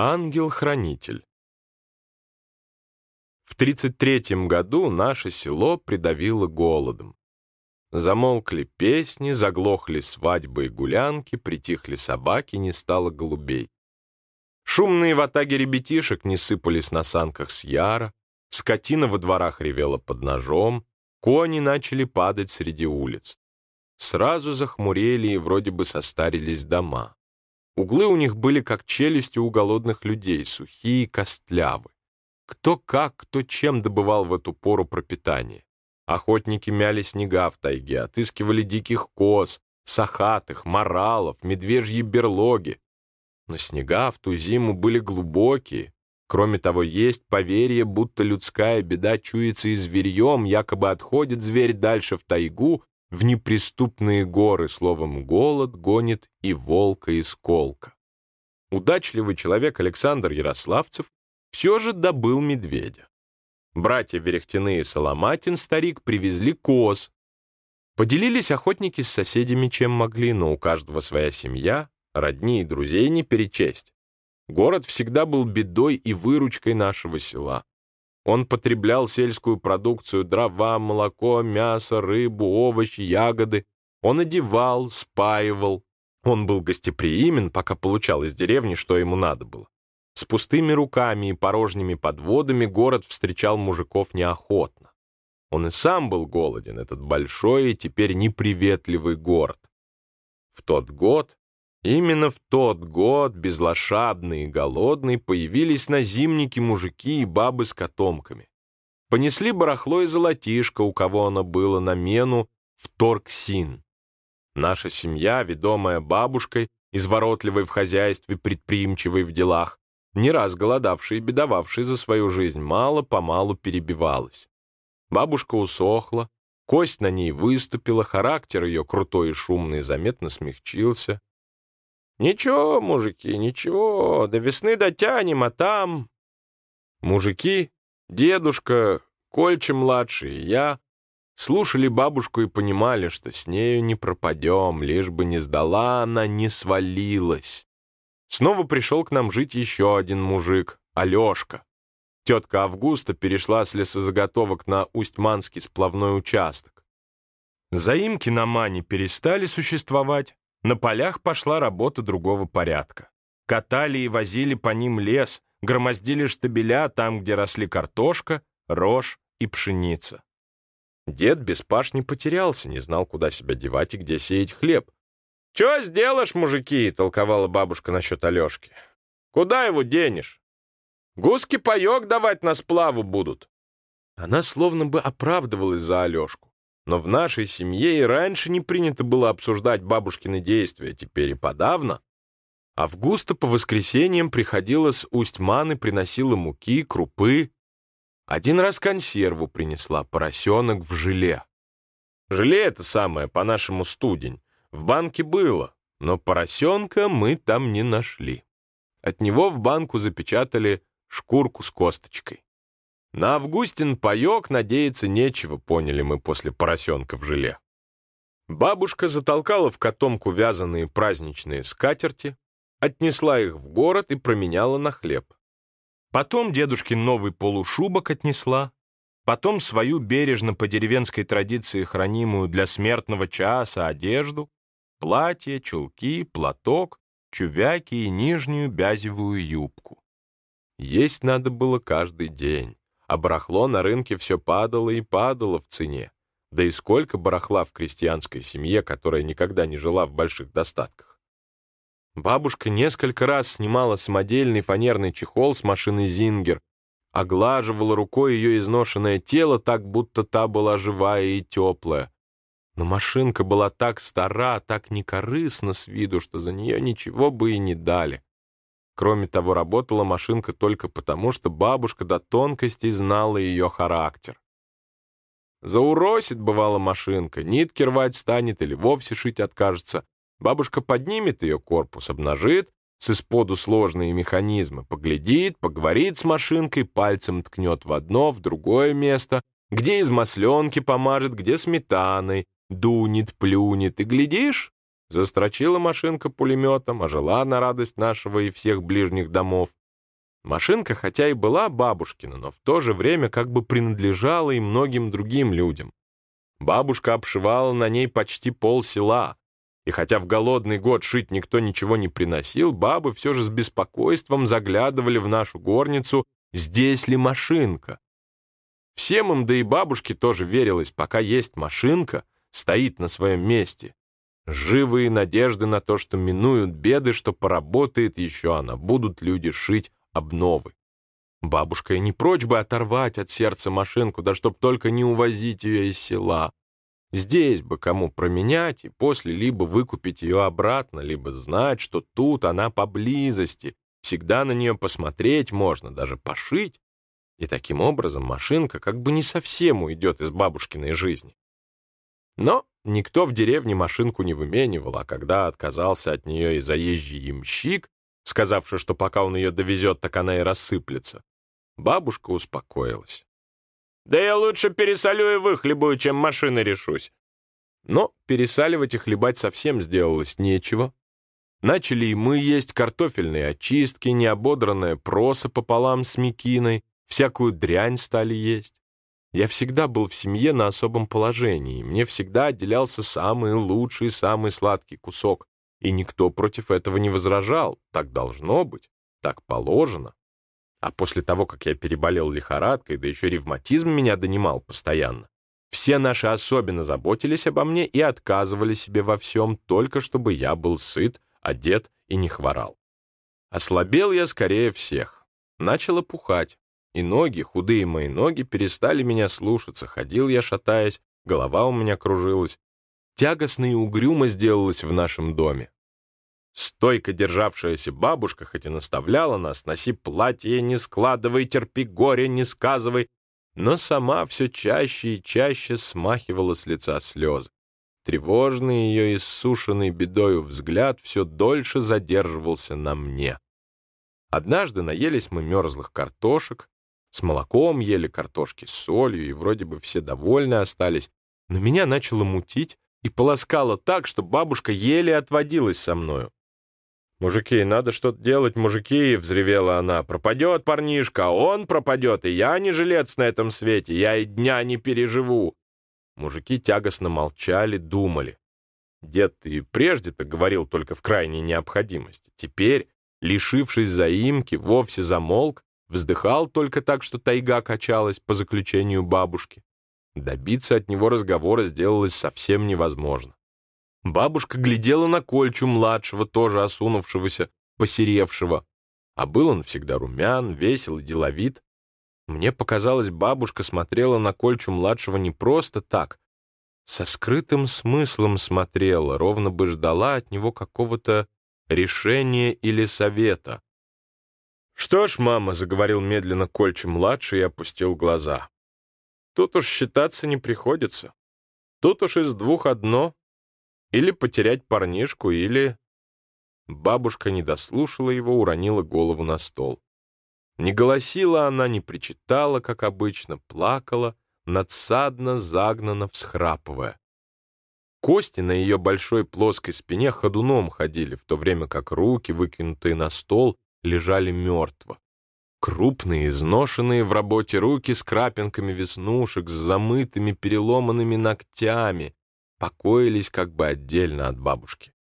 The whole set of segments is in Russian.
Ангел-хранитель. В 33 году наше село придавило голодом. Замолкли песни, заглохли свадьбы и гулянки, притихли собаки, не стало голубей. Шумные ватаги ребятишек не сыпались на санках с яра, скотина во дворах ревела под ножом, кони начали падать среди улиц. Сразу захмурели и вроде бы состарились дома. Углы у них были как челюсти у голодных людей, сухие, костлявы. Кто как, кто чем добывал в эту пору пропитание. Охотники мяли снега в тайге, отыскивали диких коз, сахатых, моралов, медвежьи берлоги. Но снега в ту зиму были глубокие. Кроме того, есть поверье, будто людская беда чуется и зверьем, якобы отходит зверь дальше в тайгу, в неприступные горы, словом, голод гонит и волка из колка. Удачливый человек Александр Ярославцев все же добыл медведя. Братья Верехтины и Соломатин, старик, привезли коз. Поделились охотники с соседями, чем могли, но у каждого своя семья, родни и друзей не перечесть. Город всегда был бедой и выручкой нашего села. Он потреблял сельскую продукцию, дрова, молоко, мясо, рыбу, овощи, ягоды. Он одевал, спаивал. Он был гостеприимен, пока получал из деревни, что ему надо было. С пустыми руками и порожними подводами город встречал мужиков неохотно. Он и сам был голоден, этот большой и теперь неприветливый город. В тот год Именно в тот год, безлошадные и голодные, появились на зимнике мужики и бабы с котомками. Понесли барахло и золотишко, у кого оно было на мену, в торксин. Наша семья, ведомая бабушкой, изворотливой в хозяйстве, предприимчивой в делах, не раз голодавшая и бедовавшая за свою жизнь, мало-помалу перебивалась. Бабушка усохла, кость на ней выступила, характер ее крутой и шумный заметно смягчился. «Ничего, мужики, ничего, до весны дотянем, а там...» Мужики, дедушка, Кольча-младший и я слушали бабушку и понимали, что с нею не пропадем, лишь бы не сдала она, не свалилась. Снова пришел к нам жить еще один мужик, Алешка. Тетка Августа перешла с лесозаготовок на Усть-Манский сплавной участок. Заимки на Мане перестали существовать, на полях пошла работа другого порядка. Катали и возили по ним лес, громоздили штабеля там, где росли картошка, рожь и пшеница. Дед без паш не потерялся, не знал, куда себя девать и где сеять хлеб. «Чего сделаешь, мужики?» — толковала бабушка насчет Алешки. «Куда его денешь? Гуски паек давать на сплаву будут». Она словно бы оправдывалась за Алешку. Но в нашей семье и раньше не принято было обсуждать бабушкины действия, теперь и подавно. Августа по воскресеньям приходила с Усть-Маны, приносила муки, крупы. Один раз консерву принесла, поросенок в желе. Желе это самое, по-нашему, студень. В банке было, но поросенка мы там не нашли. От него в банку запечатали шкурку с косточкой. На Августин паек надеяться нечего, поняли мы после поросенка в желе. Бабушка затолкала в котомку вязаные праздничные скатерти, отнесла их в город и променяла на хлеб. Потом дедушкин новый полушубок отнесла, потом свою бережно по деревенской традиции хранимую для смертного часа одежду, платье, чулки, платок, чувяки и нижнюю бязевую юбку. Есть надо было каждый день а барахло на рынке все падало и падало в цене. Да и сколько барахла в крестьянской семье, которая никогда не жила в больших достатках. Бабушка несколько раз снимала самодельный фанерный чехол с машины «Зингер», оглаживала рукой ее изношенное тело так, будто та была живая и теплая. Но машинка была так стара, так некорыстна с виду, что за нее ничего бы и не дали. Кроме того, работала машинка только потому, что бабушка до тонкостей знала ее характер. Зауросит, бывала машинка, нитки рвать станет или вовсе шить откажется. Бабушка поднимет ее корпус, обнажит, с исподу сложные механизмы, поглядит, поговорит с машинкой, пальцем ткнет в одно, в другое место, где из масленки помажет, где сметаной, дунет, плюнет, и глядишь, Застрочила машинка пулеметом, ожила на радость нашего и всех ближних домов. Машинка хотя и была бабушкина, но в то же время как бы принадлежала и многим другим людям. Бабушка обшивала на ней почти пол села, и хотя в голодный год шить никто ничего не приносил, бабы все же с беспокойством заглядывали в нашу горницу, здесь ли машинка. Всем им, да и бабушке тоже верилось, пока есть машинка, стоит на своем месте. Живые надежды на то, что минуют беды, что поработает еще она, будут люди шить обновы. Бабушка и не прочь бы оторвать от сердца машинку, да чтоб только не увозить ее из села. Здесь бы кому променять и после либо выкупить ее обратно, либо знать, что тут она поблизости, всегда на нее посмотреть можно, даже пошить. И таким образом машинка как бы не совсем уйдет из бабушкиной жизни. Но никто в деревне машинку не выменивал, а когда отказался от нее и заезжий ямщик, сказавший, что пока он ее довезет, так она и рассыплется, бабушка успокоилась. «Да я лучше пересолю и выхлебую, чем машины решусь». Но пересаливать и хлебать совсем сделалось нечего. Начали и мы есть картофельные очистки, неободранное проса пополам с мекиной, всякую дрянь стали есть. Я всегда был в семье на особом положении, мне всегда отделялся самый лучший, самый сладкий кусок, и никто против этого не возражал. Так должно быть, так положено. А после того, как я переболел лихорадкой, да еще ревматизм меня донимал постоянно, все наши особенно заботились обо мне и отказывали себе во всем, только чтобы я был сыт, одет и не хворал. Ослабел я скорее всех. Начал опухать, и ноги, худые мои ноги, перестали меня слушаться. Ходил я, шатаясь, голова у меня кружилась, тягостно и угрюмо сделалось в нашем доме. Стойко державшаяся бабушка, хоть и наставляла нас, носи платье, не складывай, терпи горе, не сказывай, но сама все чаще и чаще смахивала с лица слезы. Тревожный ее иссушенный бедою взгляд все дольше задерживался на мне. Однажды наелись мы мерзлых картошек, с молоком ели картошки с солью, и вроде бы все довольны остались, но меня начало мутить, и полоскала так, что бабушка еле отводилась со мною. «Мужики, надо что-то делать, мужики!» — взревела она. «Пропадет парнишка, а он пропадет, и я не жилец на этом свете, я и дня не переживу!» Мужики тягостно молчали, думали. Дед и прежде-то говорил только в крайней необходимости. Теперь, лишившись заимки, вовсе замолк, вздыхал только так, что тайга качалась по заключению бабушки. Добиться от него разговора сделалось совсем невозможно. Бабушка глядела на Кольчу-младшего, тоже осунувшегося, посеревшего. А был он всегда румян, весел и деловит. Мне показалось, бабушка смотрела на Кольчу-младшего не просто так, со скрытым смыслом смотрела, ровно бы ждала от него какого-то решения или совета. «Что ж, мама», — заговорил медленно Кольча-младший и опустил глаза. Тут уж считаться не приходится. Тут уж из двух одно. Или потерять парнишку, или... Бабушка не дослушала его, уронила голову на стол. Не голосила она, не причитала, как обычно, плакала, надсадно, загнанно, всхрапывая. Кости на ее большой плоской спине ходуном ходили, в то время как руки, выкинутые на стол, лежали мертво. Крупные, изношенные в работе руки с крапинками веснушек, с замытыми переломанными ногтями, покоились как бы отдельно от бабушки.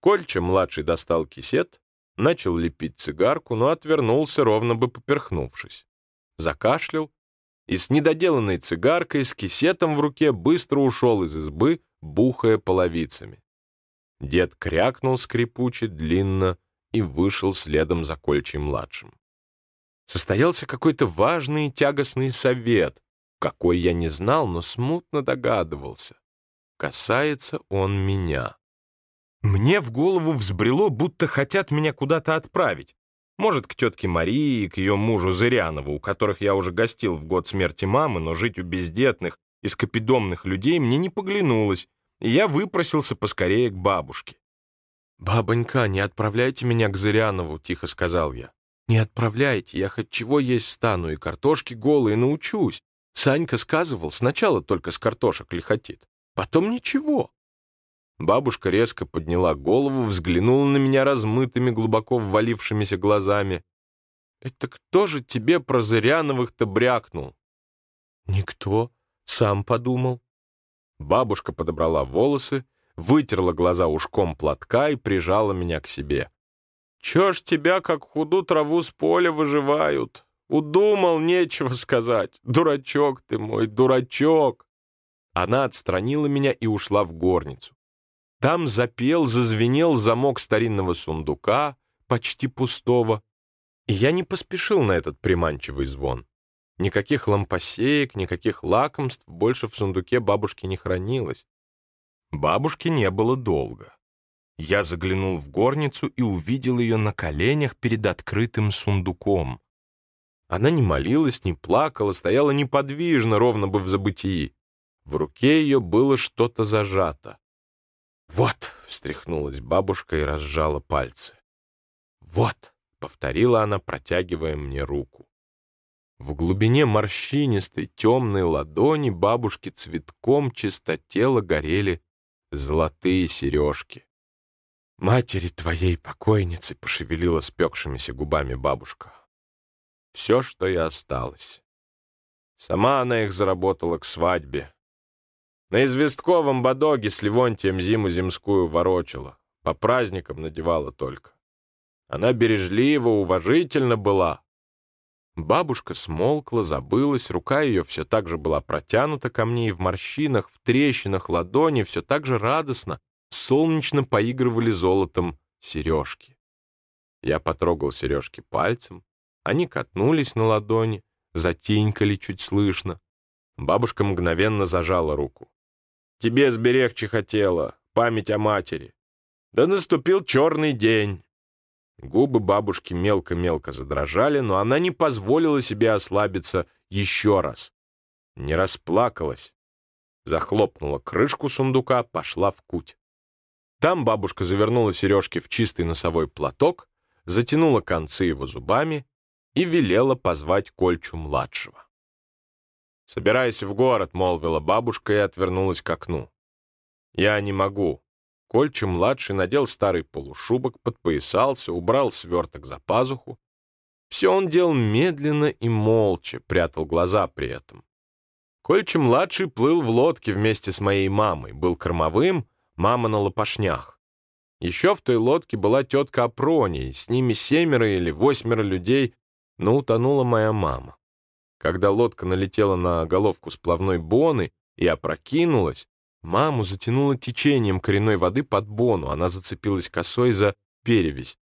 Кольча, младший, достал кисет, начал лепить цигарку, но отвернулся, ровно бы поперхнувшись. Закашлял и с недоделанной цигаркой, с кисетом в руке быстро ушел из избы, бухая половицами. Дед крякнул скрипуче, длинно и вышел следом за Кольчей-младшим состоялся какой-то важный и тягостный совет, какой я не знал, но смутно догадывался. Касается он меня. Мне в голову взбрело, будто хотят меня куда-то отправить. Может, к тетке Марии и к ее мужу Зырянову, у которых я уже гостил в год смерти мамы, но жить у бездетных и скопидомных людей мне не поглянулось, и я выпросился поскорее к бабушке. «Бабонька, не отправляйте меня к Зырянову», — тихо сказал я. «Не отправляйте, я хоть чего есть стану, и картошки голые научусь. Санька сказывал, сначала только с картошек лихотит, потом ничего». Бабушка резко подняла голову, взглянула на меня размытыми, глубоко ввалившимися глазами. Это кто же тебе про Зыряновых-то брякнул? Никто, сам подумал. Бабушка подобрала волосы, вытерла глаза ушком платка и прижала меня к себе. Чё ж тебя, как худу траву с поля, выживают? Удумал, нечего сказать. Дурачок ты мой, дурачок. Она отстранила меня и ушла в горницу. Там запел, зазвенел замок старинного сундука, почти пустого, и я не поспешил на этот приманчивый звон. Никаких лампосеек, никаких лакомств больше в сундуке бабушки не хранилось. Бабушки не было долго. Я заглянул в горницу и увидел ее на коленях перед открытым сундуком. Она не молилась, не плакала, стояла неподвижно, ровно бы в забытии. В руке ее было что-то зажато. «Вот!» — встряхнулась бабушка и разжала пальцы. «Вот!» — повторила она, протягивая мне руку. В глубине морщинистой темной ладони бабушки цветком чистотела горели золотые сережки. «Матери твоей покойницы!» — пошевелила спекшимися губами бабушка. «Все, что и осталось. Сама она их заработала к свадьбе, на известковом бодоге с Левонтием зиму земскую ворочала, по праздникам надевала только. Она бережливо, уважительно была. Бабушка смолкла, забылась, рука ее все так же была протянута ко мне, и в морщинах, в трещинах ладони все так же радостно, солнечно поигрывали золотом сережки. Я потрогал сережки пальцем, они катнулись на ладони, затенькали чуть слышно. Бабушка мгновенно зажала руку. Тебе сберегче хотела, память о матери. Да наступил черный день. Губы бабушки мелко-мелко задрожали, но она не позволила себе ослабиться еще раз. Не расплакалась. Захлопнула крышку сундука, пошла в куть. Там бабушка завернула сережки в чистый носовой платок, затянула концы его зубами и велела позвать Кольчу-младшего. «Собирайся в город», — молвила бабушка и отвернулась к окну. «Я не могу». Кольча-младший надел старый полушубок, подпоясался, убрал сверток за пазуху. Все он делал медленно и молча, прятал глаза при этом. Кольча-младший плыл в лодке вместе с моей мамой, был кормовым, мама на лопашнях. Еще в той лодке была тетка Апрония, с ними семеро или восьмеро людей, но утонула моя мама. Когда лодка налетела на головку сплавной боны и опрокинулась, маму затянуло течением коренной воды под бону, она зацепилась косой за перевязь.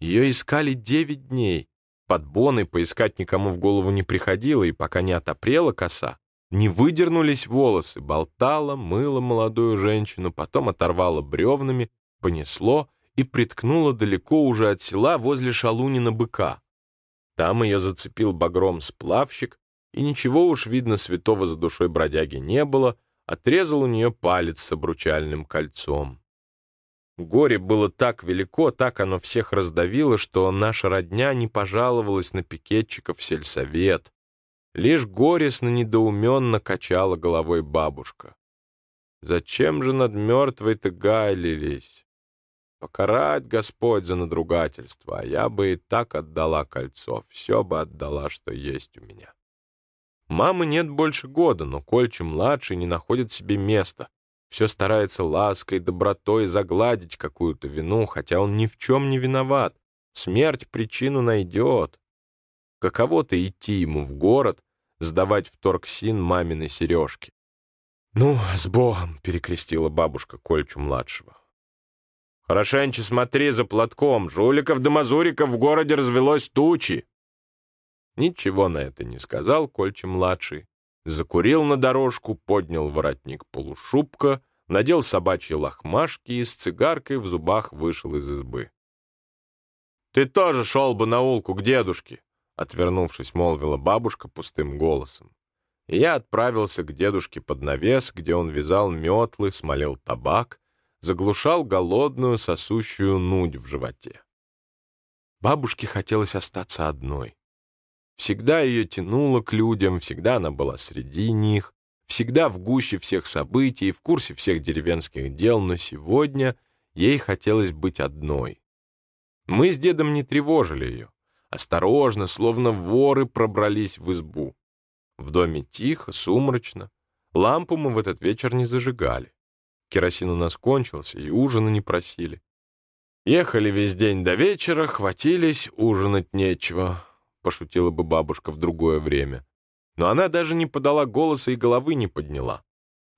Ее искали девять дней. Под боной поискать никому в голову не приходило, и пока не отопрела коса, не выдернулись волосы, болтала, мыла молодую женщину, потом оторвала бревнами, понесло и приткнуло далеко уже от села возле шалунина быка. Там ее зацепил багром сплавщик, и ничего уж, видно, святого за душой бродяги не было, отрезал у нее палец с обручальным кольцом. Горе было так велико, так оно всех раздавило, что наша родня не пожаловалась на пикетчиков в сельсовет. Лишь горестно недоуменно качала головой бабушка. Зачем же над мертвой-то гайлились? Покарать Господь за надругательство, а я бы и так отдала кольцо, все бы отдала, что есть у меня. Мамы нет больше года, но Кольче-младший не находит себе места. Все старается лаской, добротой загладить какую-то вину, хотя он ни в чем не виноват. Смерть причину найдет. Каково-то идти ему в город, сдавать в торксин мамины сережки. «Ну, с Богом!» — перекрестила бабушка Кольчу-младшего. Хорошенче смотри за платком. Жуликов да мазуриков в городе развелось тучи. Ничего на это не сказал Кольче-младший. Закурил на дорожку, поднял воротник полушубка, надел собачьи лохмашки и с цигаркой в зубах вышел из избы. «Ты тоже шел бы на улку к дедушке», — отвернувшись, молвила бабушка пустым голосом. И я отправился к дедушке под навес, где он вязал метлы, смолел табак заглушал голодную сосущую нудь в животе. Бабушке хотелось остаться одной. Всегда ее тянуло к людям, всегда она была среди них, всегда в гуще всех событий, в курсе всех деревенских дел, но сегодня ей хотелось быть одной. Мы с дедом не тревожили ее. Осторожно, словно воры пробрались в избу. В доме тихо, сумрачно. Лампу мы в этот вечер не зажигали. Керосин у нас кончился, и ужина не просили. Ехали весь день до вечера, хватились, ужинать нечего, пошутила бы бабушка в другое время. Но она даже не подала голоса и головы не подняла.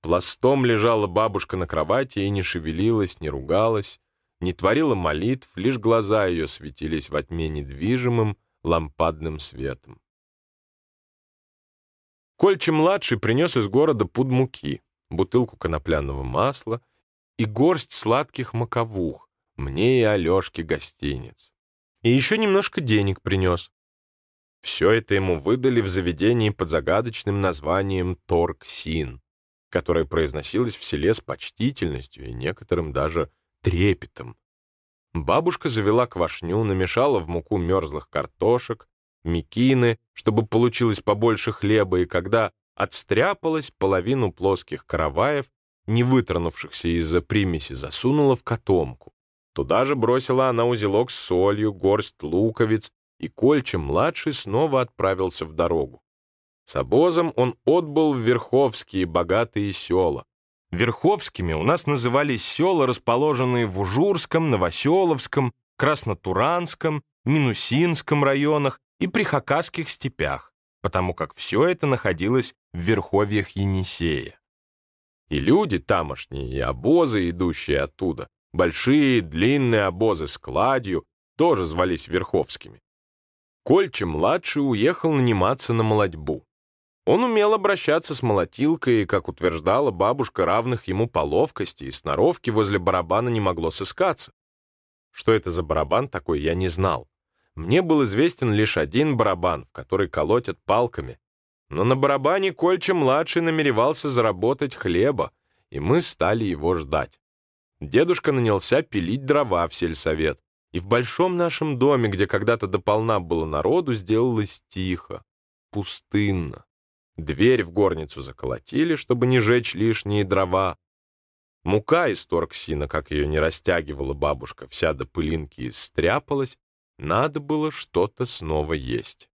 Пластом лежала бабушка на кровати и не шевелилась, не ругалась, не творила молитв, лишь глаза ее светились во тьме недвижимым лампадным светом. Кольче-младший принес из города пуд муки, бутылку конопляного масла и горсть сладких маковух, мне и Алешке гостиниц. И еще немножко денег принес. Все это ему выдали в заведении под загадочным названием Торксин, которое произносилось в селе с почтительностью и некоторым даже трепетом. Бабушка завела квашню, намешала в муку мерзлых картошек, мекины, чтобы получилось побольше хлеба, и когда отстряпалась, половину плоских караваев, не вытронувшихся из-за примеси, засунула в котомку. Туда же бросила она узелок с солью, горсть луковиц, и Кольча-младший снова отправился в дорогу. С обозом он отбыл в Верховские богатые села. Верховскими у нас назывались села, расположенные в Ужурском, Новоселовском, Краснотуранском, Минусинском районах и Прихакасских степях, потому как все это находилось в верховьях Енисея. И люди тамошние, и обозы, идущие оттуда, большие длинные обозы с кладью, тоже звались Верховскими. Кольче-младший уехал наниматься на молодьбу. Он умел обращаться с молотилкой, и, как утверждала бабушка, равных ему по ловкости и сноровке возле барабана не могло сыскаться. Что это за барабан такой, я не знал. Мне был известен лишь один барабан, в который колотят палками. Но на барабане Кольча-младший намеревался заработать хлеба, и мы стали его ждать. Дедушка нанялся пилить дрова в сельсовет, и в большом нашем доме, где когда-то дополна было народу, сделалось тихо, пустынно. Дверь в горницу заколотили, чтобы не жечь лишние дрова. Мука из торксина, как ее не растягивала бабушка, вся до пылинки стряпалась, надо было что-то снова есть.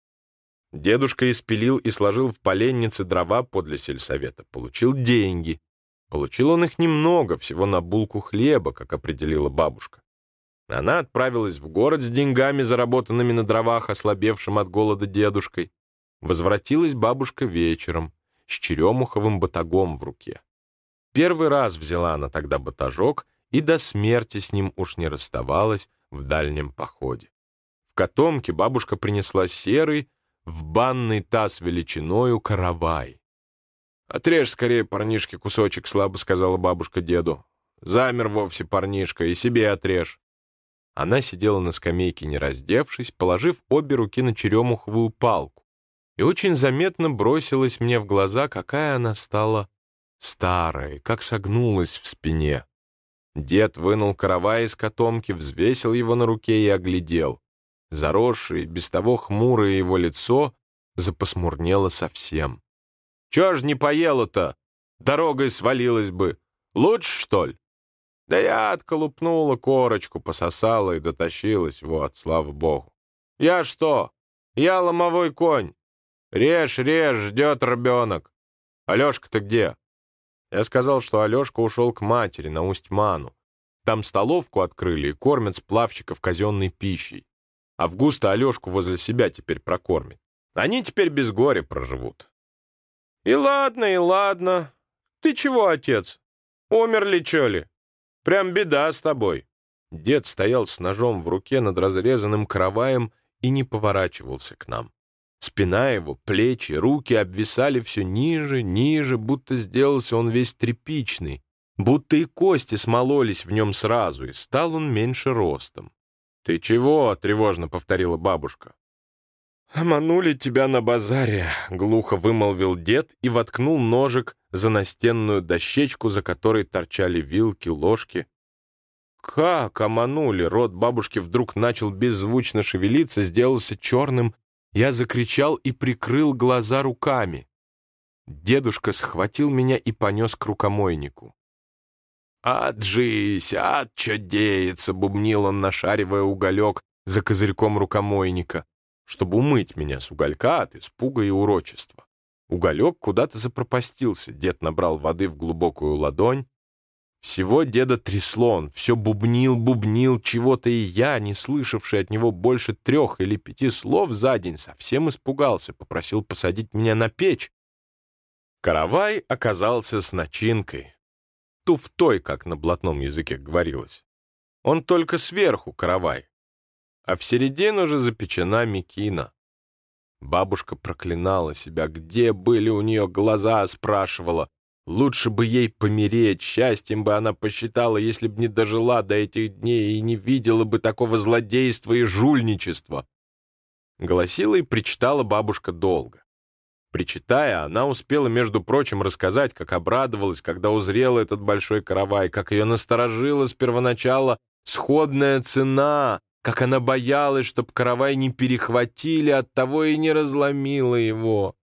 Дедушка испилил и сложил в поленнице дрова подле сельсовета, получил деньги. Получил он их немного, всего на булку хлеба, как определила бабушка. Она отправилась в город с деньгами, заработанными на дровах, ослабевшим от голода дедушкой. Возвратилась бабушка вечером с черемуховым батагом в руке. Первый раз взяла она тогда батажок и до смерти с ним уж не расставалась в дальнем походе котомке бабушка принесла серый, в банный таз величиною каравай. «Отрежь скорее парнишке кусочек», — слабо сказала бабушка деду. «Замер вовсе парнишка, и себе отрежь». Она сидела на скамейке, не раздевшись, положив обе руки на черемуховую палку, и очень заметно бросилась мне в глаза, какая она стала старая, как согнулась в спине. Дед вынул каравай из котомки, взвесил его на руке и оглядел. Заросшее, без того хмурое его лицо запосмурнело совсем. «Чё ж не поела-то? Дорогой свалилась бы. Лучше, что ли?» Да я отколупнула корочку, пососала и дотащилась, вот, слава богу. «Я что? Я ломовой конь. Режь, режь, ждет ребенок. Алешка-то где?» Я сказал, что Алешка ушел к матери на Усть-Ману. Там столовку открыли и кормят сплавщиков казенной пищей. Августа Алешку возле себя теперь прокормит. Они теперь без горя проживут. И ладно, и ладно. Ты чего, отец? Умер ли, чё ли? Прям беда с тобой. Дед стоял с ножом в руке над разрезанным караваем и не поворачивался к нам. Спина его, плечи, руки обвисали все ниже, ниже, будто сделался он весь тряпичный, будто и кости смололись в нем сразу, и стал он меньше ростом. «Ты чего?» — тревожно повторила бабушка. «Оманули тебя на базаре», — глухо вымолвил дед и воткнул ножик за настенную дощечку, за которой торчали вилки, ложки. «Как оманули?» — рот бабушки вдруг начал беззвучно шевелиться, сделался черным. Я закричал и прикрыл глаза руками. Дедушка схватил меня и понес к рукомойнику. «Отжись, деется!» — бубнил он, нашаривая уголек за козырьком рукомойника. чтобы умыть меня с уголька от испуга и урочества. Уголек куда-то запропастился, дед набрал воды в глубокую ладонь. Всего деда трясло, он все бубнил, бубнил чего-то, и я, не слышавший от него больше трех или пяти слов за день, совсем испугался, попросил посадить меня на печь. Каравай оказался с начинкой. Туфтой, как на блатном языке говорилось. Он только сверху каравай, а в середину уже запечена мекина. Бабушка проклинала себя, где были у нее глаза, спрашивала. Лучше бы ей помереть, счастьем бы она посчитала, если б не дожила до этих дней и не видела бы такого злодейства и жульничества. Голосила и причитала бабушка долго. Причитая, она успела, между прочим, рассказать, как обрадовалась, когда узрела этот большой каравай, как ее насторожила с первоначала сходная цена, как она боялась, чтоб каравай не перехватили, оттого и не разломила его.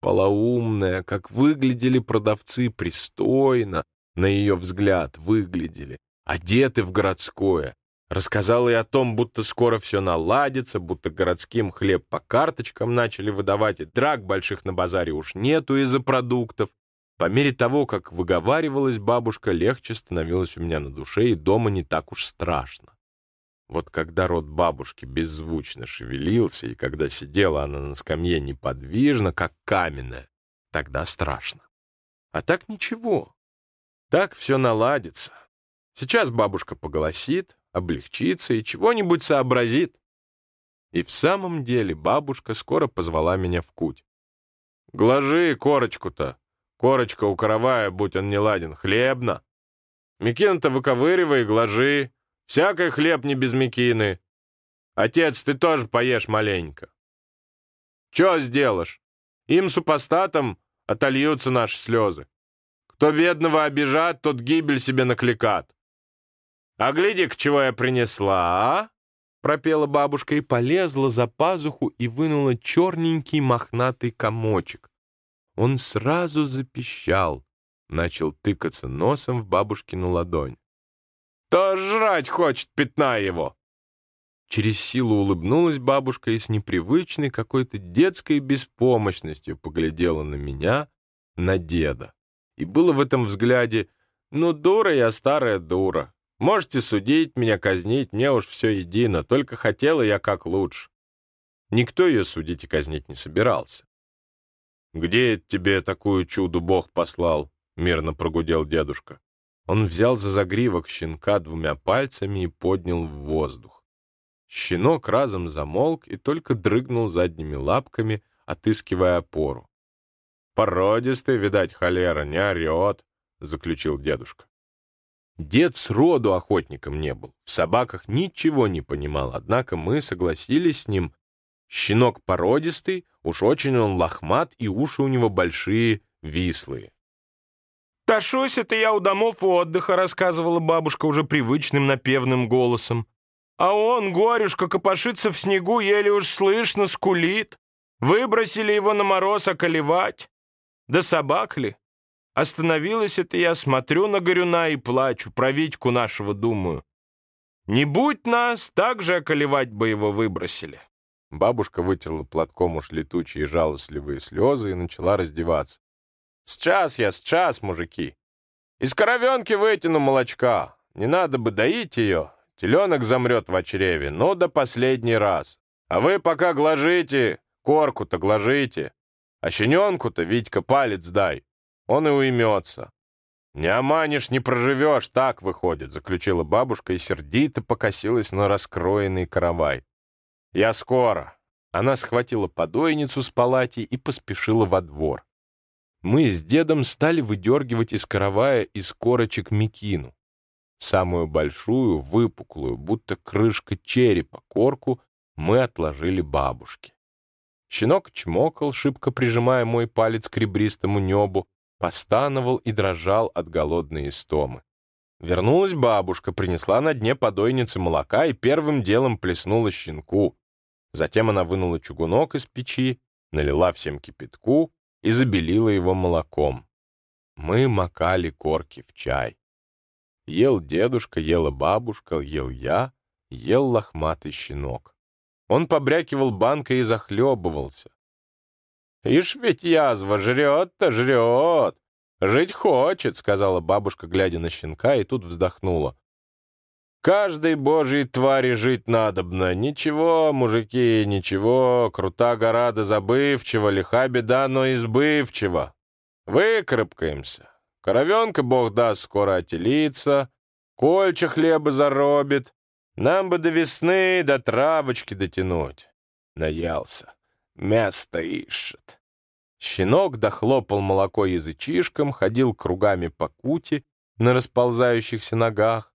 Полоумная, как выглядели продавцы пристойно, на ее взгляд, выглядели, одеты в городское. Рассказала и о том, будто скоро все наладится, будто городским хлеб по карточкам начали выдавать, и драк больших на базаре уж нету из-за продуктов. По мере того, как выговаривалась бабушка, легче становилось у меня на душе, и дома не так уж страшно. Вот когда рот бабушки беззвучно шевелился, и когда сидела она на скамье неподвижно, как каменная, тогда страшно. А так ничего. Так все наладится. Сейчас бабушка поголосит, облегчится и чего-нибудь сообразит. И в самом деле бабушка скоро позвала меня в куть. «Глажи корочку-то. Корочка у каравая, будь он не ладен, хлебно. Мекина-то выковыривай и глажи. Всякой хлеб не без мекины. Отец, ты тоже поешь маленько. Че сделаешь? Им, супостатам, отольются наши слезы. Кто бедного обижат, тот гибель себе накликат. А гляди-ка, чего я принесла, а? Пропела бабушка и полезла за пазуху и вынула черненький мохнатый комочек. Он сразу запищал, начал тыкаться носом в бабушкину ладонь. То жрать хочет, пятна его!» Через силу улыбнулась бабушка и с непривычной какой-то детской беспомощностью поглядела на меня, на деда. И было в этом взгляде «Ну, дура я, старая дура. Можете судить, меня казнить, мне уж все едино, только хотела я как лучше». Никто ее судить и казнить не собирался. «Где тебе такую чуду Бог послал?» — мирно прогудел дедушка. Он взял за загривок щенка двумя пальцами и поднял в воздух. Щенок разом замолк и только дрыгнул задними лапками, отыскивая опору. «Породистый, видать, холера, не орет», — заключил дедушка. Дед сроду охотником не был, в собаках ничего не понимал, однако мы согласились с ним. Щенок породистый, уж очень он лохмат, и уши у него большие, вислые. «Ташусь это я у домов отдыха», — рассказывала бабушка уже привычным напевным голосом. «А он, горюшка, копошится в снегу, еле уж слышно, скулит. Выбросили его на мороз околевать. Да собак ли? Остановилась это я, смотрю на горюна и плачу, про Витьку нашего думаю. Не будь нас, так же околевать бы его выбросили». Бабушка вытерла платком уж летучие жалостливые слезы и начала раздеваться. Сейчас я, сейчас, мужики. Из коровенки вытяну молочка. Не надо бы доить ее. Теленок замрет в чреве, но до последний раз. А вы пока глажите, корку-то глажите. А щененку-то, Витька, палец дай. Он и уймется. «Не оманишь, не проживешь, так выходит», — заключила бабушка и сердито покосилась на раскроенный каравай. «Я скоро». Она схватила подойницу с палати и поспешила во двор мы с дедом стали выдергивать из каравая из корочек мекину. Самую большую, выпуклую, будто крышка черепа, корку мы отложили бабушке. Щенок чмокал, шибко прижимая мой палец к ребристому небу, постановал и дрожал от голодной истомы. Вернулась бабушка, принесла на дне подойницы молока и первым делом плеснула щенку. Затем она вынула чугунок из печи, налила всем кипятку, и забелила его молоком. Мы макали корки в чай. Ел дедушка, ела бабушка, ел я, ел лохматый щенок. Он побрякивал банкой и захлебывался. «Ишь ведь язва, жрет-то, жрет! Жить хочет», — сказала бабушка, глядя на щенка, и тут вздохнула. «Каждой божьей твари жить надобно. Ничего, мужики, ничего, крута гора да забывчива, лиха беда, но избывчива. Выкарабкаемся. Коровенка, бог даст, скоро отелится, кольча хлеба заробит. Нам бы до весны, до травочки дотянуть». Наелся. Место ищет. Щенок дохлопал молоко язычишком, ходил кругами по кути на расползающихся ногах.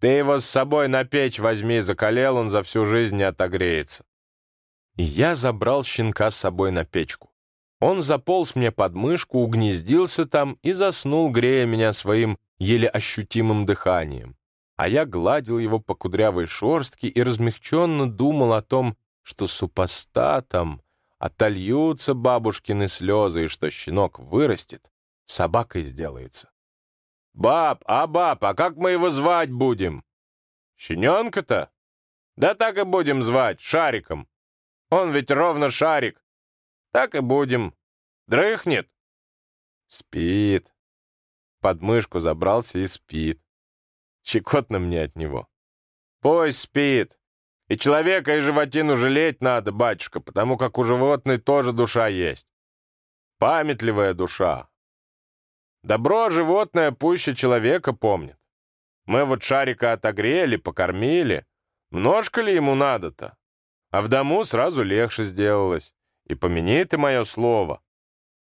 Ты его с собой на печь возьми, закалел он за всю жизнь не отогреется. И я забрал щенка с собой на печку. Он заполз мне под мышку, угнездился там и заснул, грея меня своим еле ощутимым дыханием. А я гладил его по кудрявой шорстке и размягченно думал о том, что супостатом отольются бабушкины слезы, и что щенок вырастет, собакой сделается. «Баб, а баб, а как мы его звать будем?» «Щененка-то?» «Да так и будем звать, Шариком. Он ведь ровно Шарик. Так и будем. Дрыхнет?» «Спит». Под мышку забрался и спит. Чекотно мне от него. «Пусть спит. И человека, и животину жалеть надо, батюшка, потому как у животной тоже душа есть. Памятливая душа. Добро животное пуще человека помнит. Мы вот шарика отогрели, покормили. Множко ли ему надо-то? А в дому сразу легче сделалось. И помяни ты мое слово.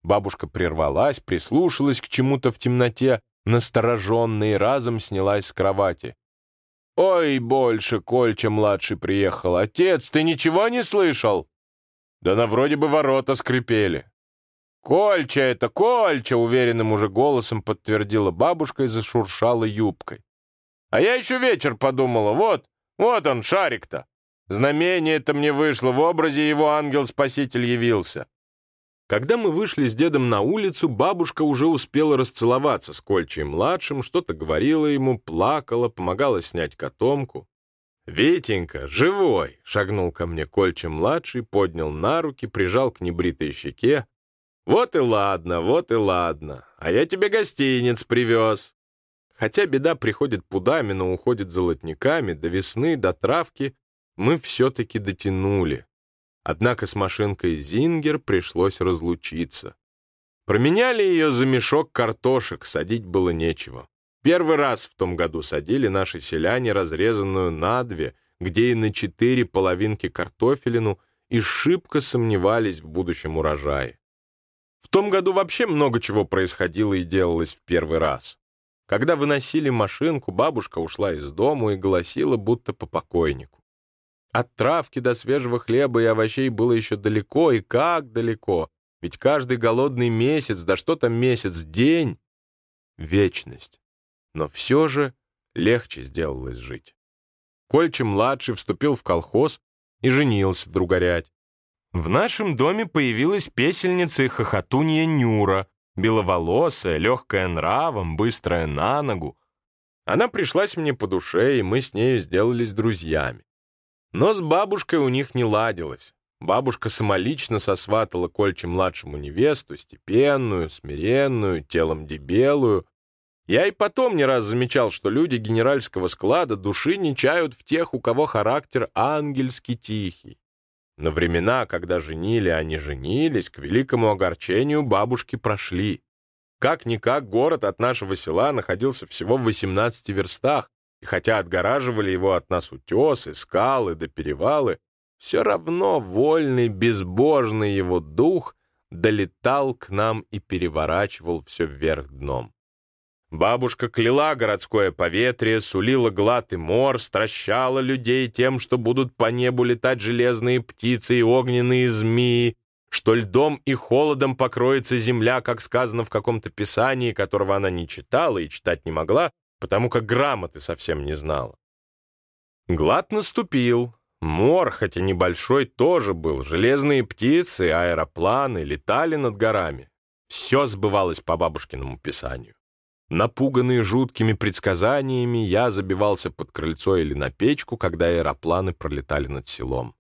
Бабушка прервалась, прислушалась к чему-то в темноте, настороженная разом снялась с кровати. «Ой, больше Кольча-младший приехал. Отец, ты ничего не слышал?» «Да на вроде бы ворота скрипели». «Кольча это, Кольча!» — уверенным уже голосом подтвердила бабушка и зашуршала юбкой. «А я еще вечер подумала, вот, вот он, шарик-то. Знамение это мне вышло, в образе его ангел-спаситель явился. Когда мы вышли с дедом на улицу, бабушка уже успела расцеловаться с Кольчей-младшим, что-то говорила ему, плакала, помогала снять котомку. «Витенька, живой!» — шагнул ко мне Кольча-младший, поднял на руки, прижал к небритой щеке. «Вот и ладно, вот и ладно, а я тебе гостиниц привез!» Хотя беда приходит пудами, но уходит золотниками, до весны, до травки мы все-таки дотянули. Однако с машинкой «Зингер» пришлось разлучиться. Променяли ее за мешок картошек, садить было нечего. Первый раз в том году садили наши селяне разрезанную на две, где и на четыре половинки картофелину, и шибко сомневались в будущем урожае. В том году вообще много чего происходило и делалось в первый раз. Когда выносили машинку, бабушка ушла из дому и голосила, будто по покойнику. От травки до свежего хлеба и овощей было еще далеко, и как далеко. Ведь каждый голодный месяц, да что там месяц, день — вечность. Но все же легче сделалось жить. Кольча-младший вступил в колхоз и женился другорять. В нашем доме появилась песельница и хохотунья Нюра, беловолосая, легкая нравом, быстрая на ногу. Она пришлась мне по душе, и мы с нею сделались друзьями. Но с бабушкой у них не ладилось. Бабушка самолично сосватала Кольче-младшему невесту, степенную, смиренную, телом дебелую. Я и потом не раз замечал, что люди генеральского склада души не чают в тех, у кого характер ангельски тихий. Но времена, когда женили, они женились, к великому огорчению бабушки прошли. Как-никак город от нашего села находился всего в 18 верстах, и хотя отгораживали его от нас утесы, скалы да перевалы, все равно вольный, безбожный его дух долетал к нам и переворачивал все вверх дном. Бабушка кляла городское поветрие, сулила глад и мор, стращала людей тем, что будут по небу летать железные птицы и огненные змеи, что льдом и холодом покроется земля, как сказано в каком-то писании, которого она не читала и читать не могла, потому как грамоты совсем не знала. Глад наступил. Мор, хотя небольшой, тоже был. Железные птицы, аэропланы летали над горами. Все сбывалось по бабушкиному писанию. Напуганный жуткими предсказаниями, я забивался под крыльцо или на печку, когда аэропланы пролетали над селом.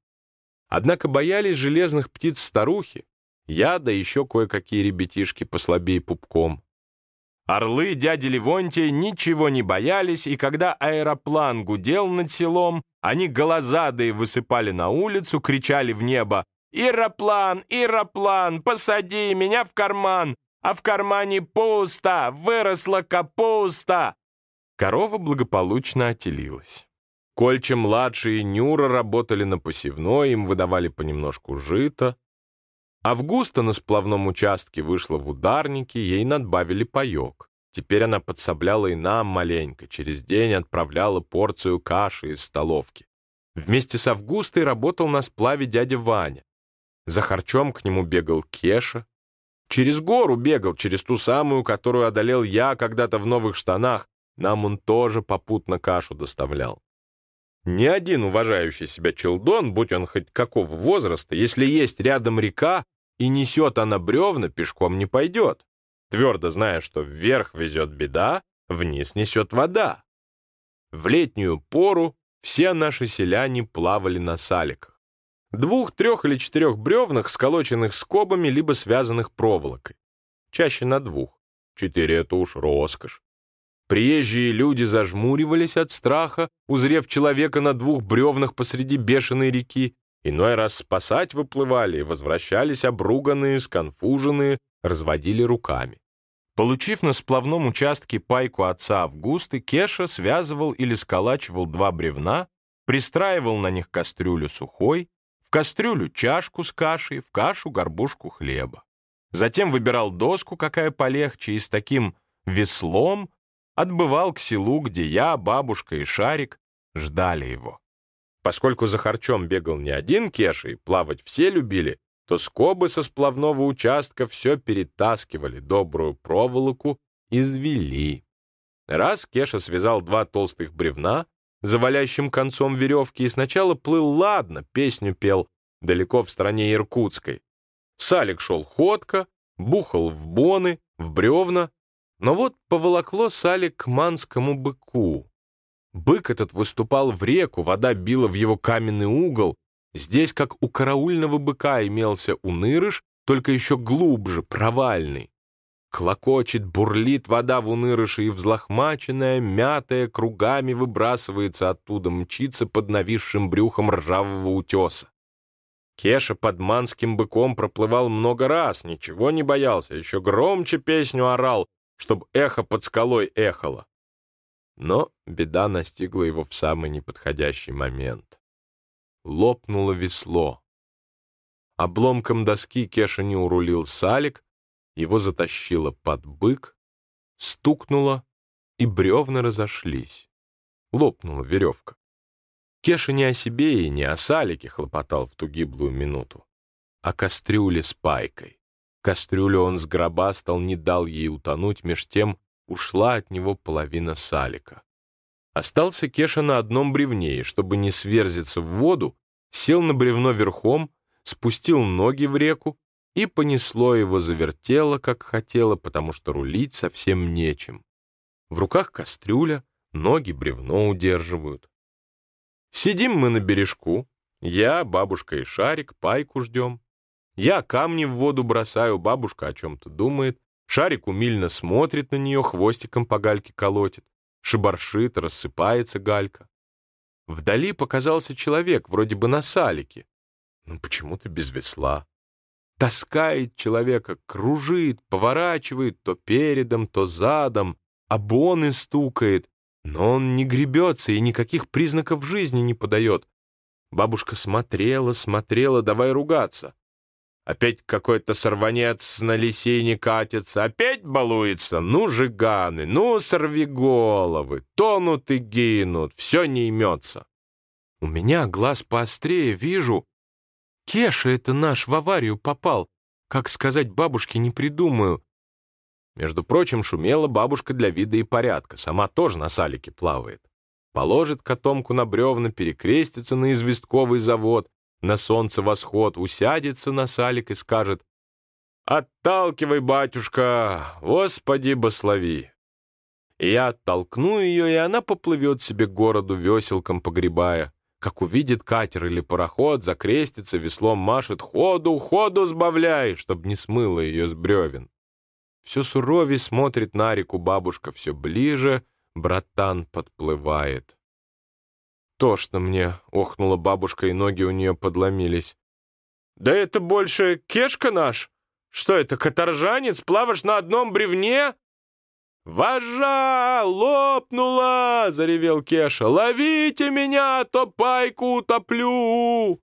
Однако боялись железных птиц старухи, я да еще кое-какие ребятишки послабее пупком. Орлы дяди Левонтия ничего не боялись, и когда аэроплан гудел над селом, они голозадые высыпали на улицу, кричали в небо «Ироплан! Ироплан! Посади меня в карман! А в кармане пусто! Выросла капуста!» Корова благополучно отелилась. Кольча-младший Нюра работали на посевной, им выдавали понемножку жита. Августа на сплавном участке вышла в ударники, ей надбавили паек. Теперь она подсобляла и нам маленько, через день отправляла порцию каши из столовки. Вместе с Августой работал на сплаве дядя Ваня. За харчом к нему бегал Кеша. Через гору бегал, через ту самую, которую одолел я когда-то в новых штанах. Нам он тоже попутно кашу доставлял. Ни один уважающий себя челдон, будь он хоть какого возраста, если есть рядом река и несет она бревна, пешком не пойдет, твердо зная, что вверх везет беда, вниз несет вода. В летнюю пору все наши селяне плавали на саликах. Двух, трех или четырех бревнах, сколоченных скобами, либо связанных проволокой. Чаще на двух. Четыре — это уж роскошь. Приезжие люди зажмуривались от страха, узрев человека на двух бревнах посреди бешеной реки. Иной раз спасать выплывали возвращались обруганные, сконфуженные, разводили руками. Получив на сплавном участке пайку отца Августы, Кеша связывал или сколачивал два бревна, пристраивал на них кастрюлю сухой, в кастрюлю чашку с кашей, в кашу горбушку хлеба. Затем выбирал доску, какая полегче, и с таким веслом отбывал к селу, где я, бабушка и Шарик ждали его. Поскольку за харчом бегал не один Кеша и плавать все любили, то скобы со сплавного участка все перетаскивали, добрую проволоку извели. Раз Кеша связал два толстых бревна, завалящим концом веревки, и сначала плыл ладно, песню пел, далеко в стране Иркутской. Салик шел ходко, бухал в боны, в бревна, но вот поволокло Сали к манскому быку. Бык этот выступал в реку, вода била в его каменный угол. Здесь, как у караульного быка, имелся унырыш, только еще глубже, провальный. Клокочет, бурлит вода в унырыше, и взлохмаченная, мятая, кругами выбрасывается оттуда, мчится под нависшим брюхом ржавого утеса. Кеша под манским быком проплывал много раз, ничего не боялся, еще громче песню орал, чтобы эхо под скалой эхало. Но беда настигла его в самый неподходящий момент. Лопнуло весло. Обломком доски Кеша не урулил салик, его затащило под бык, стукнуло, и бревна разошлись. Лопнула веревка. Кеша не о себе и не о салике хлопотал в ту гиблую минуту, а кастрюле с пайкой. Кастрюлю он сгробастал, не дал ей утонуть, меж тем ушла от него половина салика. Остался Кеша на одном бревне, и, чтобы не сверзиться в воду, сел на бревно верхом, спустил ноги в реку, и понесло его завертело, как хотело, потому что рулить совсем нечем. В руках кастрюля, ноги бревно удерживают. Сидим мы на бережку, я, бабушка и Шарик, пайку ждем. Я камни в воду бросаю, бабушка о чем-то думает. Шарик умильно смотрит на нее, хвостиком по гальке колотит. Шибаршит, рассыпается галька. Вдали показался человек, вроде бы на салике. Ну, почему-то без весла. Таскает человека, кружит, поворачивает то передом, то задом, обоны стукает, но он не гребется и никаких признаков жизни не подает. Бабушка смотрела, смотрела, давай ругаться. Опять какой-то сорванец на лисейне катится, опять балуется. Ну, жиганы, ну, сорвиголовы, тонут и гинут, все не имется. У меня глаз поострее, вижу. Кеша это наш в аварию попал. Как сказать бабушке, не придумаю. Между прочим, шумела бабушка для вида и порядка, сама тоже на салике плавает. Положит котомку на бревна, перекрестится на известковый завод, на солнце восход, усядется на салик и скажет «Отталкивай, батюшка, Господи, бослови!» Я оттолкну ее, и она поплывет себе городу веселком погребая. Как увидит катер или пароход, закрестится, веслом машет «Ходу, ходу сбавляй!», чтобы не смыло ее с бревен. Все суровее смотрит на реку бабушка, все ближе, братан подплывает. «Тошно мне!» — охнула бабушка, и ноги у нее подломились. «Да это больше кешка наш? Что это, каторжанец? Плаваешь на одном бревне?» «Вожа! Лопнула!» — заревел Кеша. «Ловите меня, а то пайку утоплю!»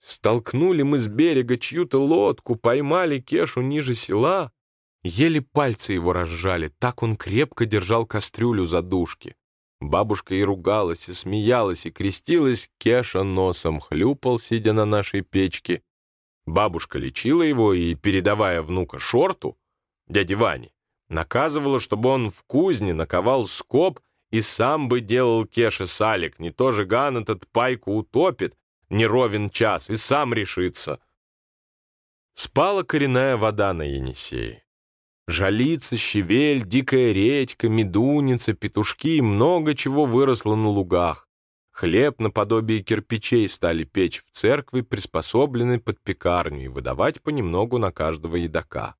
Столкнули мы с берега чью-то лодку, поймали Кешу ниже села. Еле пальцы его разжали, так он крепко держал кастрюлю за дужки. Бабушка и ругалась, и смеялась, и крестилась, Кеша носом хлюпал, сидя на нашей печке. Бабушка лечила его и, передавая внука шорту, дяде Ване, наказывала, чтобы он в кузне наковал скоб и сам бы делал Кеше салик, не то же Ган этот пайку утопит, не ровен час, и сам решится. Спала коренная вода на Енисее. Жалица, щавель, дикая редька, медуница, петушки и много чего выросло на лугах. Хлеб наподобие кирпичей стали печь в церкви, приспособленной под пекарню, и выдавать понемногу на каждого едока.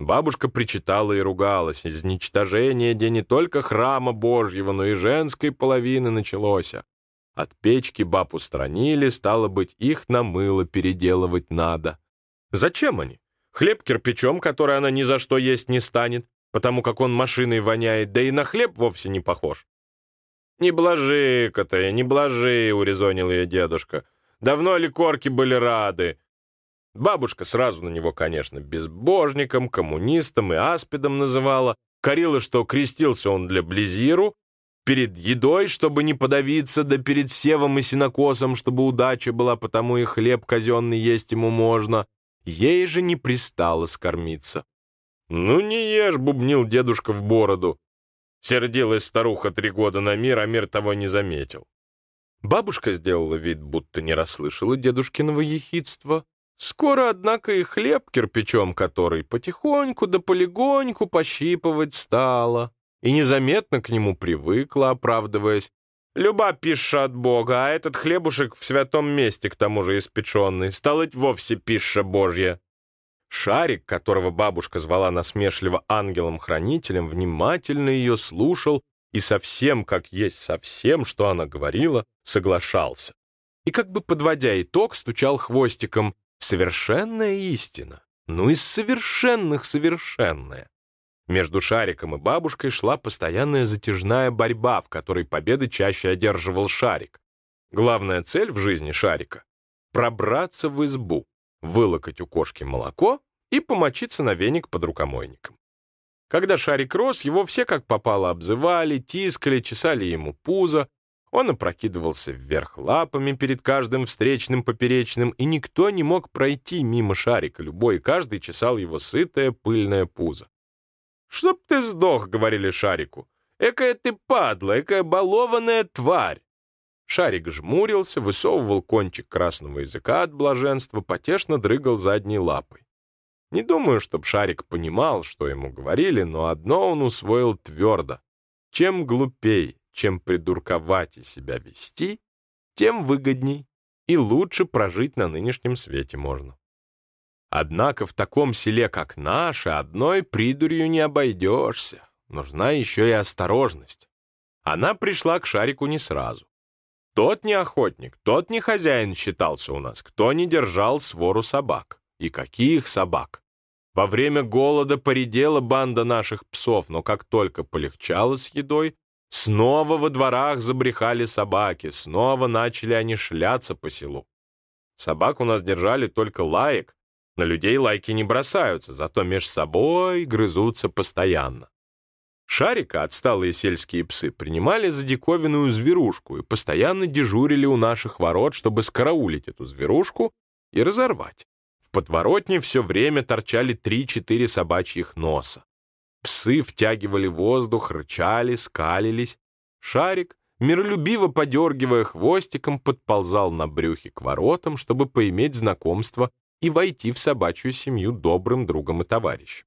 Бабушка причитала и ругалась. Изничтожение, где не только храма Божьего, но и женской половины началось. От печки баб устранили, стало быть, их на мыло переделывать надо. Зачем они? Хлеб кирпичом, который она ни за что есть не станет, потому как он машиной воняет, да и на хлеб вовсе не похож. «Не блажи, Котая, не блажи», — урезонил ее дедушка. «Давно ли корки были рады?» Бабушка сразу на него, конечно, безбожником, коммунистом и аспидом называла, корила, что крестился он для Близиру, перед едой, чтобы не подавиться, да перед севом и синокосом, чтобы удача была, потому и хлеб казенный есть ему можно. Ей же не пристало скормиться. «Ну не ешь», — бубнил дедушка в бороду. Сердилась старуха три года на мир, а мир того не заметил. Бабушка сделала вид, будто не расслышала дедушкиного ехидства. Скоро, однако, и хлеб кирпичом который потихоньку да полегоньку пощипывать стала, и незаметно к нему привыкла, оправдываясь. Люба пища от Бога, а этот хлебушек в святом месте, к тому же испеченный, сталыть вовсе пища Божья. Шарик, которого бабушка звала насмешливо ангелом-хранителем, внимательно ее слушал и совсем, как есть совсем, что она говорила, соглашался. И как бы подводя итог, стучал хвостиком «Совершенная истина! Ну из совершенных совершенная!» Между Шариком и бабушкой шла постоянная затяжная борьба, в которой победы чаще одерживал Шарик. Главная цель в жизни Шарика — пробраться в избу, вылокать у кошки молоко и помочиться на веник под рукомойником. Когда Шарик рос, его все как попало обзывали, тискали, чесали ему пузо, он опрокидывался вверх лапами перед каждым встречным поперечным, и никто не мог пройти мимо Шарика, любой каждый чесал его сытое пыльное пузо. «Чтоб ты сдох», — говорили Шарику. «Экая ты падла, экая балованная тварь!» Шарик жмурился, высовывал кончик красного языка от блаженства, потешно дрыгал задней лапой. Не думаю, чтоб Шарик понимал, что ему говорили, но одно он усвоил твердо. Чем глупей, чем придурковатей себя вести, тем выгодней и лучше прожить на нынешнем свете можно. Однако в таком селе, как наше, одной придурью не обойдешься. Нужна еще и осторожность. Она пришла к Шарику не сразу. Тот не охотник, тот не хозяин считался у нас, кто не держал свору собак. И каких собак? Во время голода поредела банда наших псов, но как только полегчало с едой, снова во дворах забрехали собаки, снова начали они шляться по селу. Собак у нас держали только лаек, на людей лайки не бросаются, зато меж собой грызутся постоянно. Шарика отсталые сельские псы принимали за диковинную зверушку и постоянно дежурили у наших ворот, чтобы скараулить эту зверушку и разорвать. В подворотне все время торчали три-четыре собачьих носа. Псы втягивали воздух, рычали, скалились. Шарик, миролюбиво подергивая хвостиком, подползал на брюхе к воротам, чтобы поиметь знакомство и войти в собачью семью добрым другом и товарищем.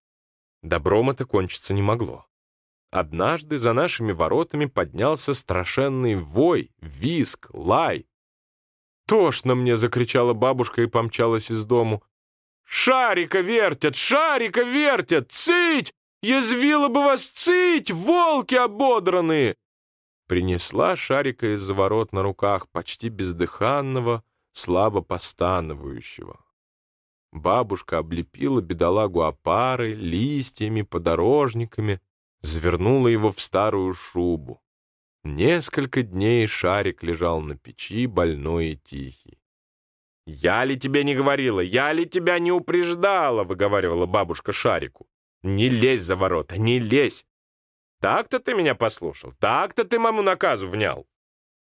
Добром это кончиться не могло. Однажды за нашими воротами поднялся страшенный вой, виск, лай. «Тошно мне!» — закричала бабушка и помчалась из дому. «Шарика вертят! Шарика вертят! Цыть! Язвила бы вас цыть, волки ободранные!» Принесла шарика из-за ворот на руках, почти бездыханного, слабо постановающего. Бабушка облепила бедолагу опарой, листьями, подорожниками, завернула его в старую шубу. Несколько дней шарик лежал на печи, больной и тихий. «Я ли тебе не говорила? Я ли тебя не упреждала?» — выговаривала бабушка шарику. «Не лезь за ворота, не лезь! Так-то ты меня послушал, так-то ты маму наказу внял!»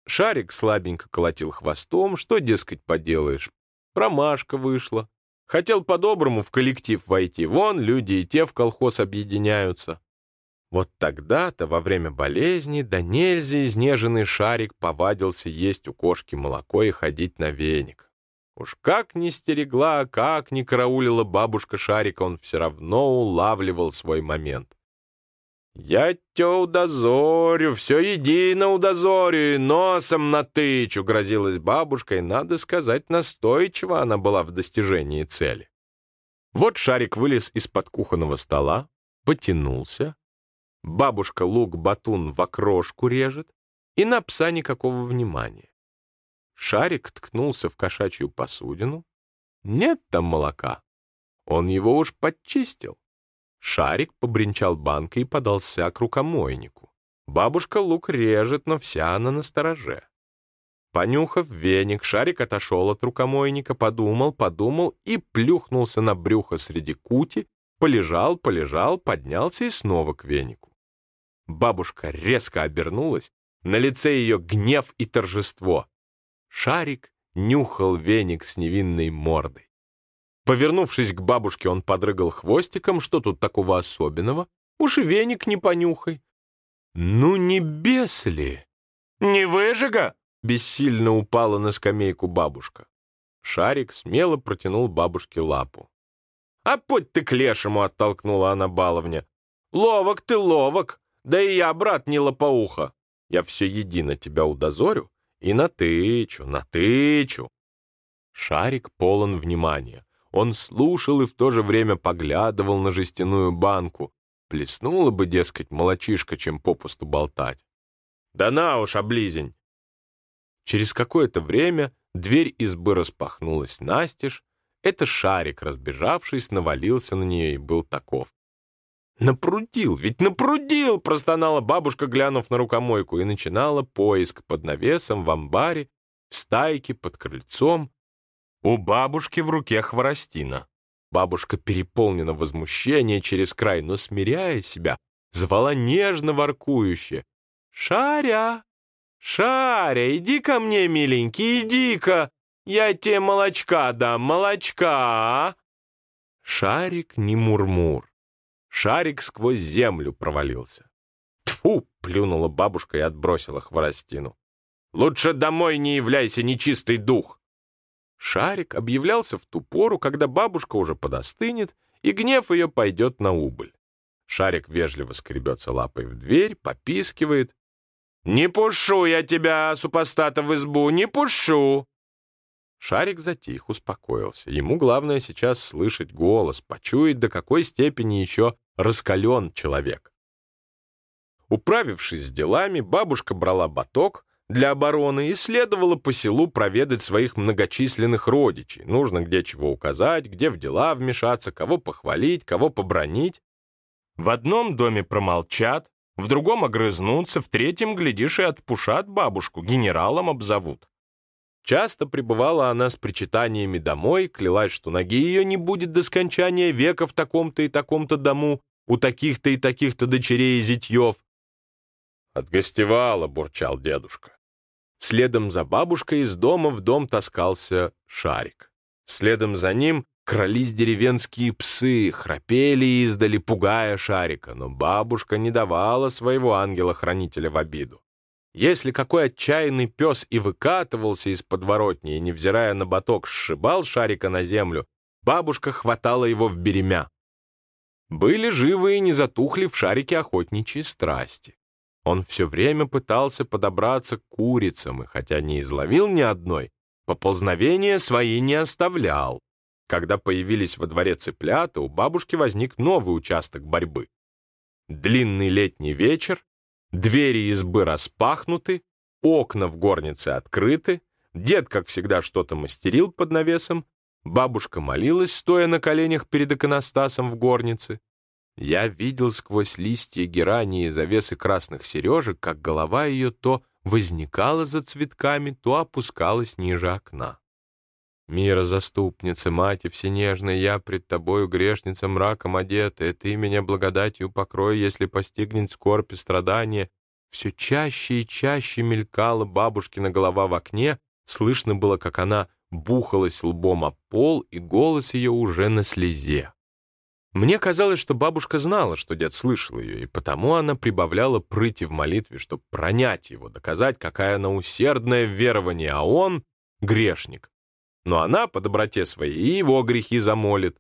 Шарик слабенько колотил хвостом, что, дескать, поделаешь. Промашка вышла. Хотел по-доброму в коллектив войти. Вон люди и те в колхоз объединяются. Вот тогда-то, во время болезни, да нельзя изнеженный шарик повадился есть у кошки молоко и ходить на веник. Уж как не стерегла, как не караулила бабушка шарика, он все равно улавливал свой момент. «Я тебя удозорю, все едино удозорю носом натычу», — грозилась бабушка, и, надо сказать, настойчиво она была в достижении цели. Вот шарик вылез из-под кухонного стола, потянулся. Бабушка лук-батун в окрошку режет, и на пса никакого внимания. Шарик ткнулся в кошачью посудину. Нет там молока. Он его уж подчистил. Шарик побренчал банкой и подался к рукомойнику. Бабушка лук режет, но вся она на стороже. Понюхав веник, Шарик отошел от рукомойника, подумал, подумал и плюхнулся на брюхо среди кути, полежал, полежал, поднялся и снова к венику. Бабушка резко обернулась, на лице ее гнев и торжество. Шарик нюхал веник с невинной мордой. Повернувшись к бабушке, он подрыгал хвостиком, что тут такого особенного? Уж и веник не понюхай. Ну, не бес ли? Не выжига? Бессильно упала на скамейку бабушка. Шарик смело протянул бабушке лапу. «А путь ты к лешему!» — оттолкнула она баловня. «Ловок ты, ловок! Да и я, брат, не лопоуха! Я все едино тебя удозорю и натычу, натычу!» Шарик полон внимания. Он слушал и в то же время поглядывал на жестяную банку. Плеснула бы, дескать, молочишка, чем попусту болтать. «Да на уж, облизень!» Через какое-то время дверь избы распахнулась настежь. Это шарик, разбежавшись, навалился на нее и был таков. «Напрудил, ведь напрудил!» — простонала бабушка, глянув на рукомойку, и начинала поиск под навесом, в амбаре, в стайке, под крыльцом. У бабушки в руке хворостина. Бабушка переполнена возмущение через край, но, смиряя себя, звала нежно воркующе. «Шаря! Шаря, иди ко мне, миленький, иди-ка! Я тебе молочка дам, молочка!» Шарик не мурмур. Шарик сквозь землю провалился. Тфу! плюнула бабушка и отбросила хворостину. «Лучше домой не являйся, нечистый дух!» Шарик объявлялся в ту пору, когда бабушка уже подостынет, и гнев ее пойдет на убыль. Шарик вежливо скребется лапой в дверь, попискивает. «Не пушу я тебя, супостата, в избу, не пушу!» Шарик затих, успокоился. Ему главное сейчас слышать голос, почуять, до какой степени еще раскален человек. Управившись с делами, бабушка брала баток, для обороны и следовало по селу проведать своих многочисленных родичей. Нужно где чего указать, где в дела вмешаться, кого похвалить, кого побронить. В одном доме промолчат, в другом огрызнутся, в третьем, глядишь, и отпушат бабушку, генералом обзовут. Часто пребывала она с причитаниями домой, клялась, что ноги ее не будет до скончания века в таком-то и таком-то дому, у таких-то и таких-то дочерей и зятьев. «Отгостевала», — бурчал дедушка. Следом за бабушкой из дома в дом таскался шарик. Следом за ним крались деревенские псы, храпели издали, пугая шарика, но бабушка не давала своего ангела-хранителя в обиду. Если какой отчаянный пес и выкатывался из подворотни и, невзирая на боток, сшибал шарика на землю, бабушка хватала его в беремя. Были живы и не затухли в шарике охотничьи страсти. Он все время пытался подобраться к курицам, и хотя не изловил ни одной, поползновения свои не оставлял. Когда появились во дворе цыплята, у бабушки возник новый участок борьбы. Длинный летний вечер, двери избы распахнуты, окна в горнице открыты, дед, как всегда, что-то мастерил под навесом, бабушка молилась, стоя на коленях перед иконостасом в горнице. Я видел сквозь листья герани и завесы красных сережек, как голова ее то возникала за цветками, то опускалась ниже окна. Мира заступница, мать всенежная, я пред тобою грешница мраком одета, ты меня благодатью покрой, если постигнет скорбь и страдание. Все чаще и чаще мелькала бабушкина голова в окне, слышно было, как она бухалась лбом о пол, и голос ее уже на слезе. Мне казалось, что бабушка знала, что дед слышал ее, и потому она прибавляла прыти в молитве, чтобы пронять его, доказать, какая она усердная в веровании, а он — грешник но она по доброте своей и его грехи замолит.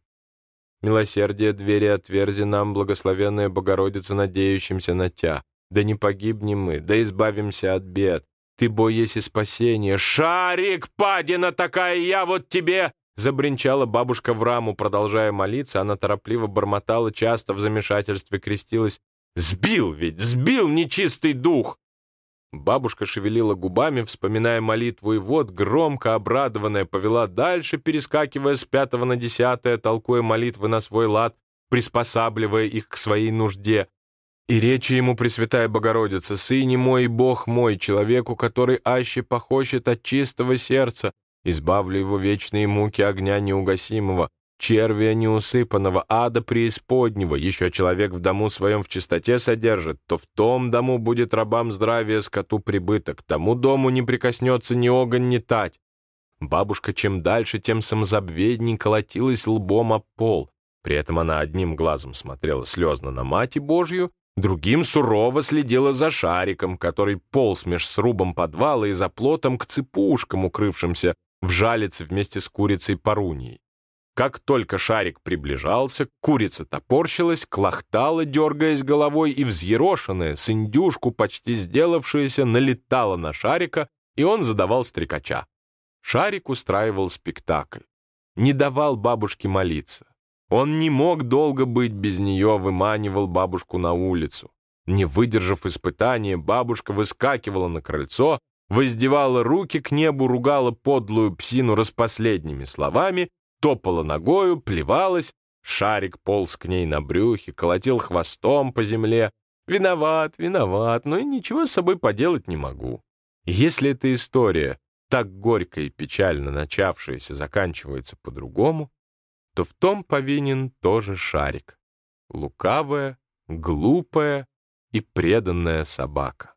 Милосердие двери отверзи нам, благословенная Богородица, надеющимся на Тя. Да не погибнем мы, да избавимся от бед. Ты, бой, есть и спасение. Шарик, падина такая, я вот тебе!» Забринчала бабушка в раму, продолжая молиться. Она торопливо бормотала, часто в замешательстве крестилась. «Сбил ведь, сбил нечистый дух!» Бабушка шевелила губами, вспоминая молитву, и вот, громко обрадованная, повела дальше, перескакивая с пятого на десятое, толкуя молитвы на свой лад, приспосабливая их к своей нужде. И речи ему Пресвятая Богородица, «Сыне мой Бог мой, человеку, который аще похочет от чистого сердца, избавлю его вечные муки огня неугасимого, червя неусыпанного, ада преисподнего, еще человек в дому своем в чистоте содержит, то в том дому будет рабам здравия скоту прибыток, тому дому не прикоснется ни огонь, ни тать. Бабушка чем дальше, тем самозабведней колотилась лбом о пол. При этом она одним глазом смотрела слезно на Мать Божью, другим сурово следила за шариком, который полз меж срубом подвала и за плотом к цепушкам, укрывшимся в жалице вместе с курицей Паруньей. Как только шарик приближался, курица топорщилась, клохтала, дергаясь головой, и взъерошенная, с индюшку почти сделавшаяся, налетала на шарика, и он задавал стрекача. Шарик устраивал спектакль. Не давал бабушке молиться. Он не мог долго быть без нее, выманивал бабушку на улицу. Не выдержав испытания, бабушка выскакивала на крыльцо, воздевала руки к небу, ругала подлую псину распоследними словами топала ногою, плевалась, шарик полз к ней на брюхе, колотил хвостом по земле. Виноват, виноват, но и ничего с собой поделать не могу. Если эта история, так горько и печально начавшаяся, заканчивается по-другому, то в том повинен тоже шарик. Лукавая, глупая и преданная собака.